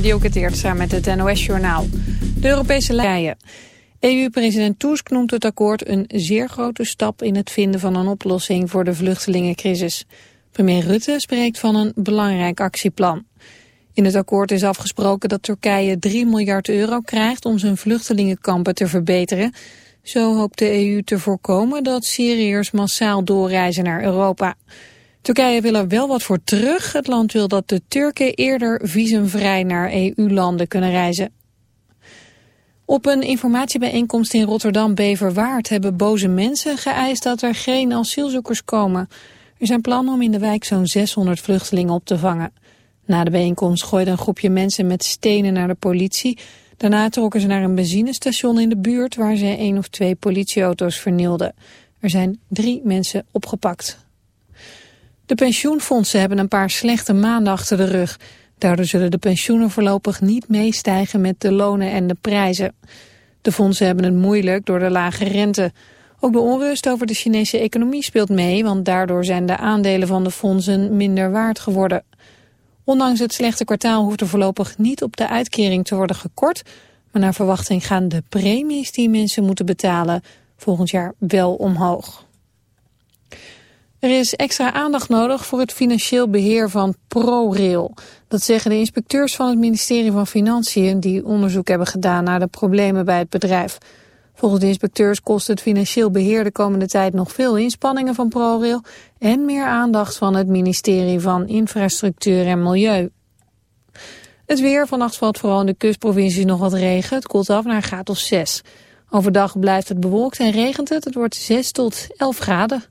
Dielke Teertstra met het NOS-journaal. De Europese leien. EU-president Tusk noemt het akkoord een zeer grote stap in het vinden van een oplossing voor de vluchtelingencrisis. Premier Rutte spreekt van een belangrijk actieplan. In het akkoord is afgesproken dat Turkije 3 miljard euro krijgt om zijn vluchtelingenkampen te verbeteren. Zo hoopt de EU te voorkomen dat Syriërs massaal doorreizen naar Europa. Turkije wil er wel wat voor terug. Het land wil dat de Turken eerder visumvrij naar EU-landen kunnen reizen. Op een informatiebijeenkomst in Rotterdam-Beverwaard hebben boze mensen geëist dat er geen asielzoekers komen. Er zijn plannen om in de wijk zo'n 600 vluchtelingen op te vangen. Na de bijeenkomst gooide een groepje mensen met stenen naar de politie. Daarna trokken ze naar een benzinestation in de buurt waar ze één of twee politieauto's vernielden. Er zijn drie mensen opgepakt. De pensioenfondsen hebben een paar slechte maanden achter de rug. Daardoor zullen de pensioenen voorlopig niet meestijgen met de lonen en de prijzen. De fondsen hebben het moeilijk door de lage rente. Ook de onrust over de Chinese economie speelt mee, want daardoor zijn de aandelen van de fondsen minder waard geworden. Ondanks het slechte kwartaal hoeft er voorlopig niet op de uitkering te worden gekort, maar naar verwachting gaan de premies die mensen moeten betalen volgend jaar wel omhoog. Er is extra aandacht nodig voor het financieel beheer van ProRail. Dat zeggen de inspecteurs van het ministerie van Financiën... die onderzoek hebben gedaan naar de problemen bij het bedrijf. Volgens de inspecteurs kost het financieel beheer de komende tijd nog veel inspanningen van ProRail... en meer aandacht van het ministerie van Infrastructuur en Milieu. Het weer, vannacht valt vooral in de kustprovincies nog wat regen. Het koelt af naar een of 6. Overdag blijft het bewolkt en regent het. Het wordt 6 tot 11 graden.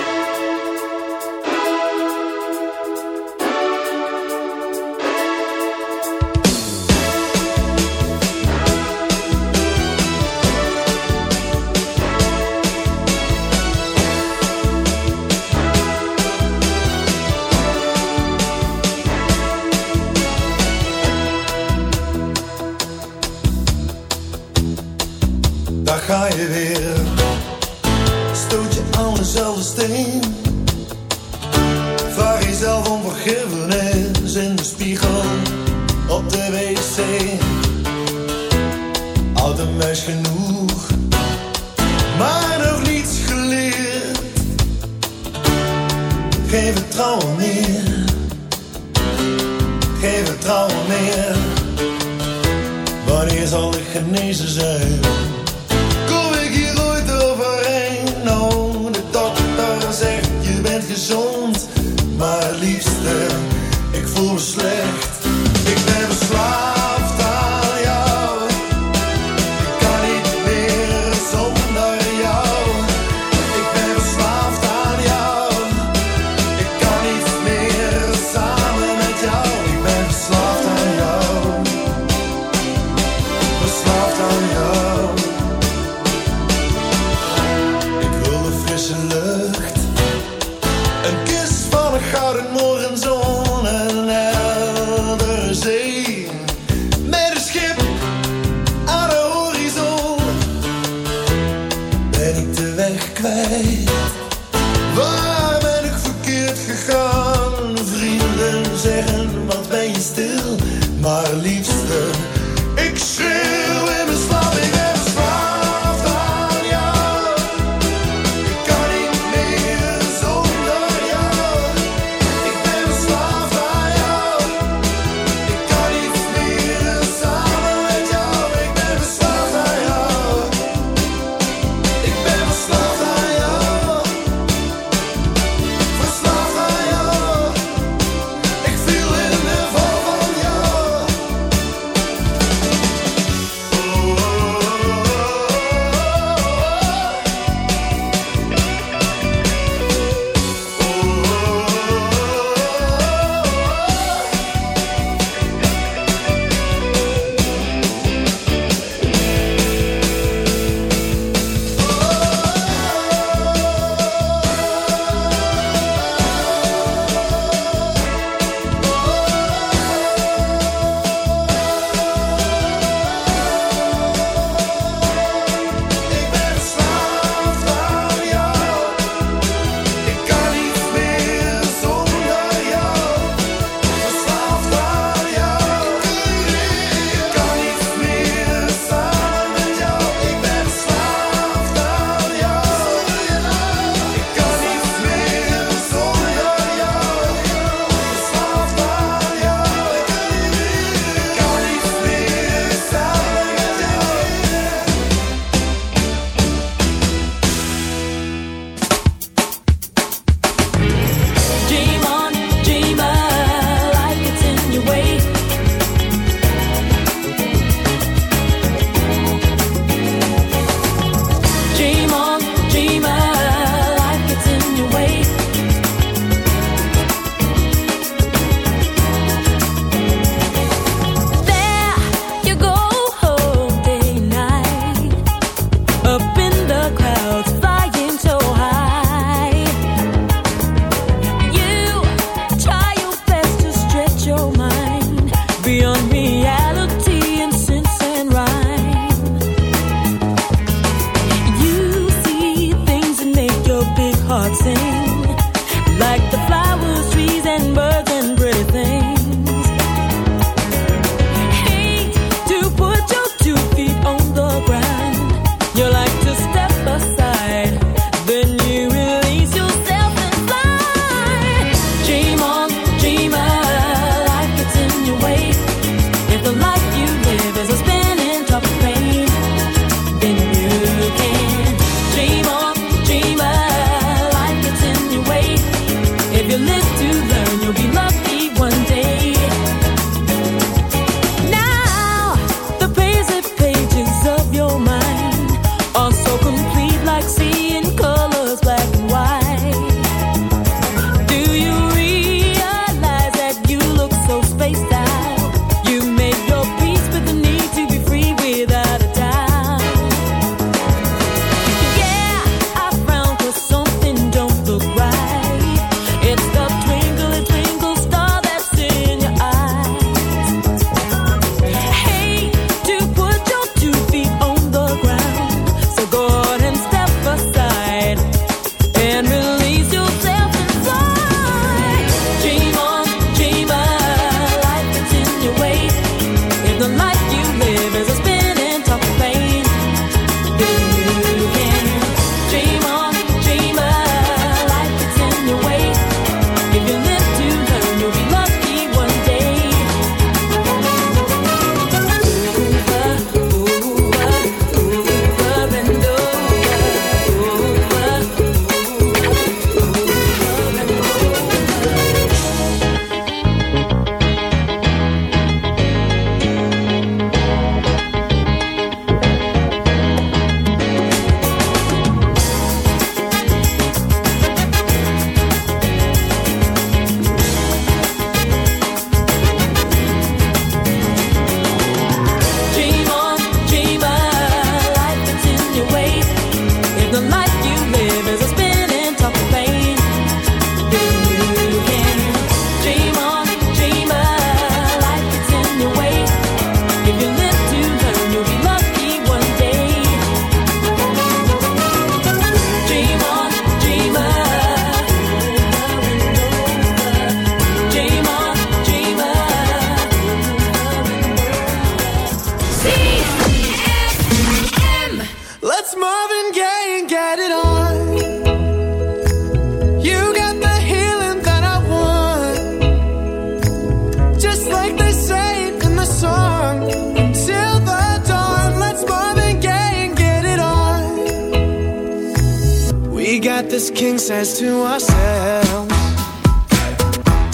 Got this king size to ourselves.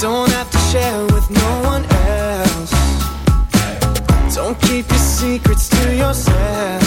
Don't have to share with no one else. Don't keep your secrets to yourself.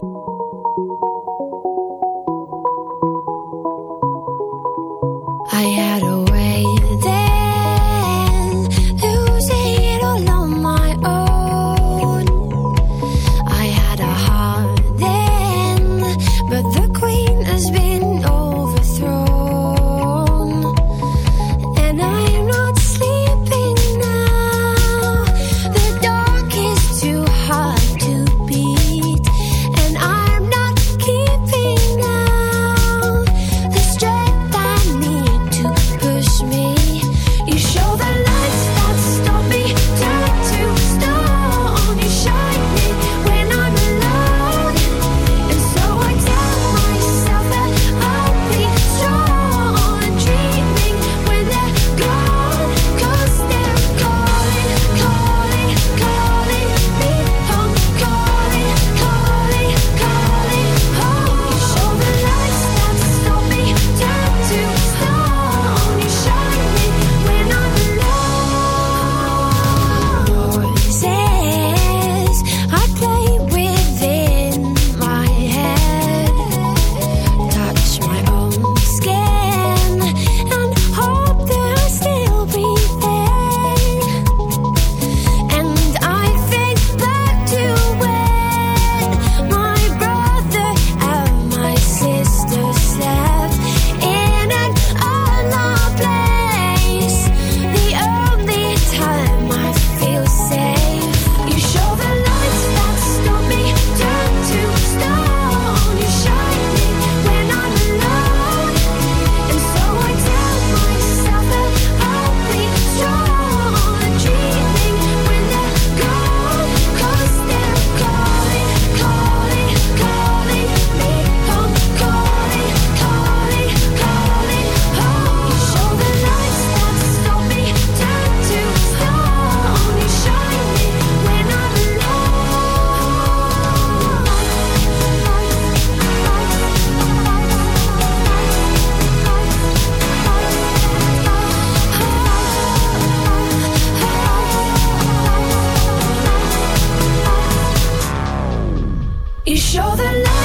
You show the love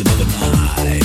another night.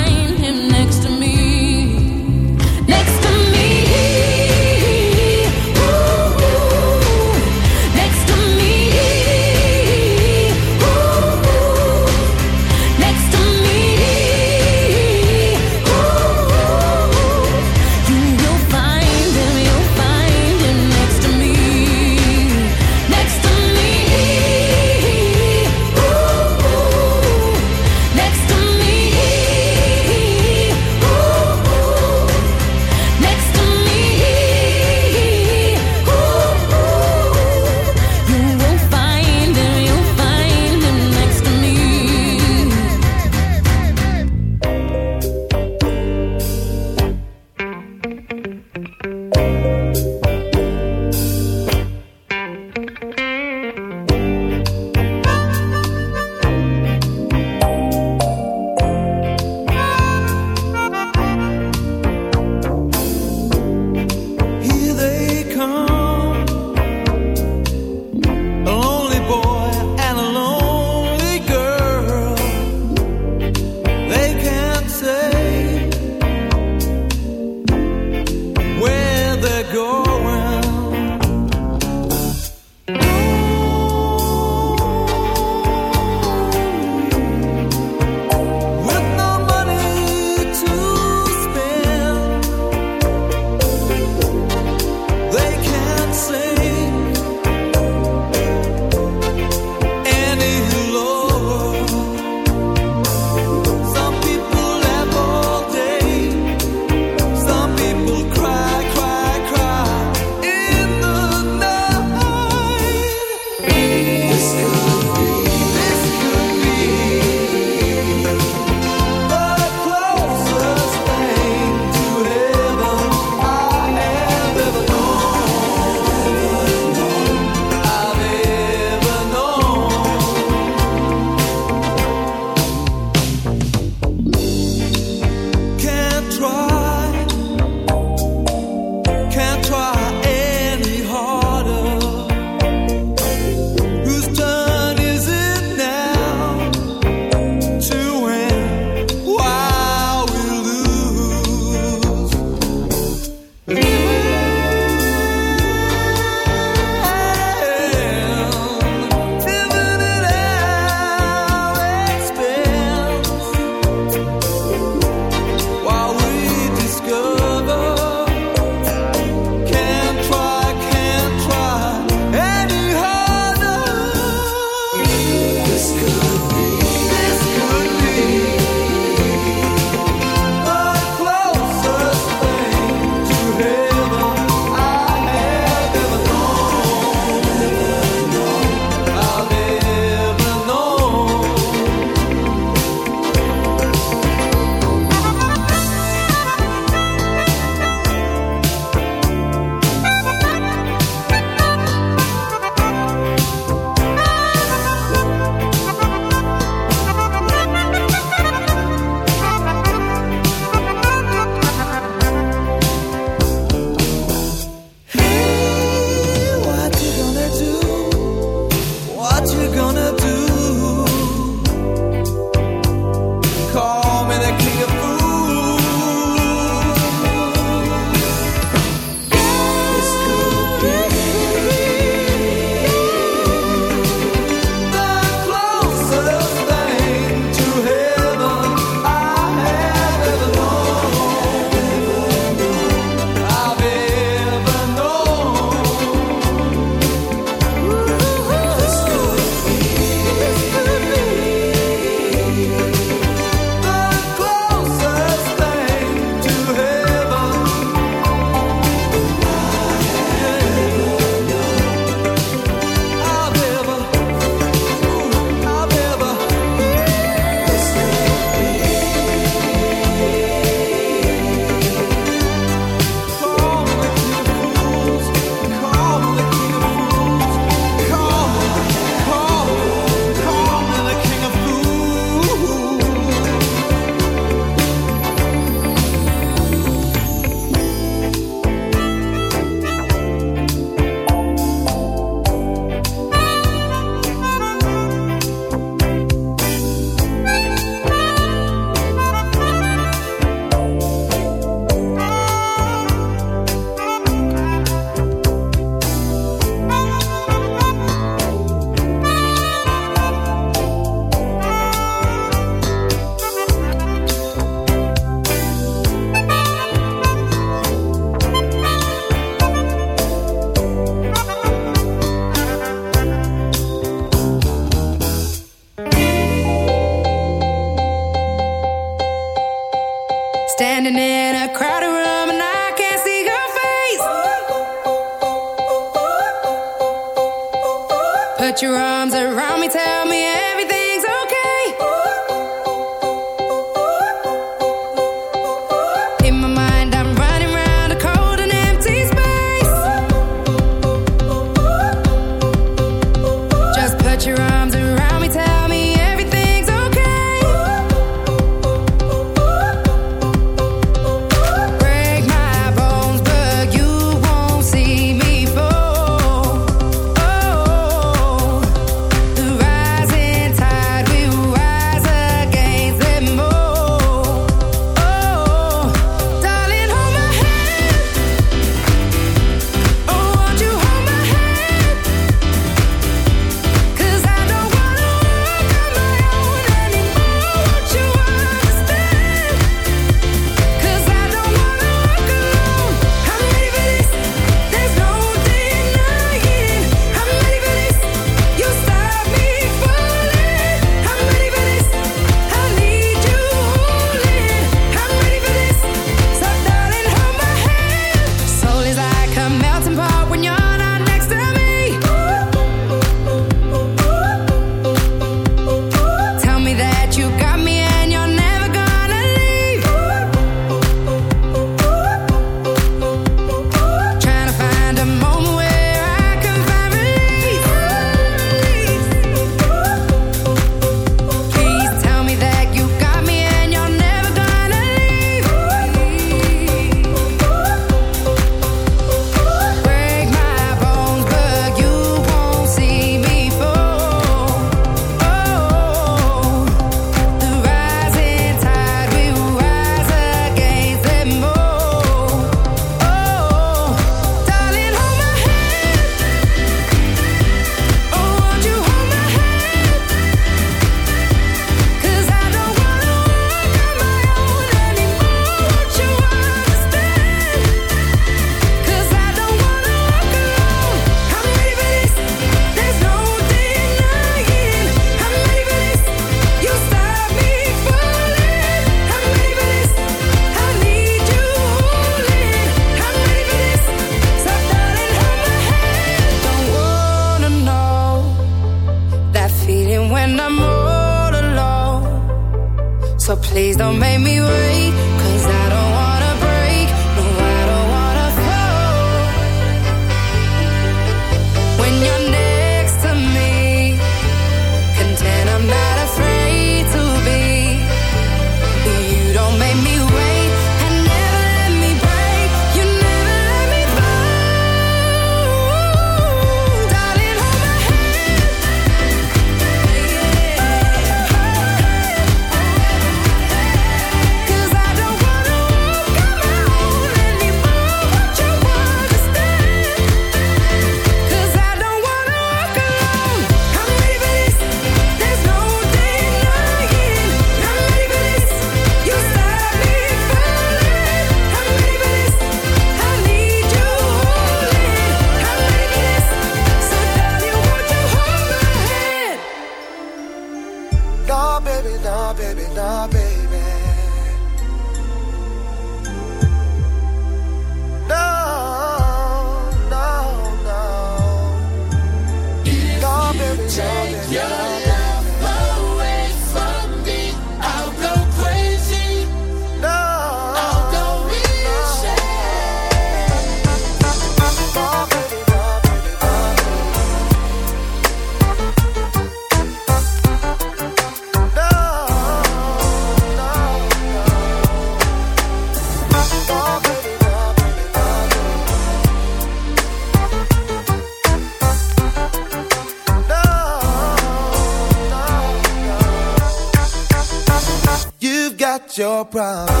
Your problems,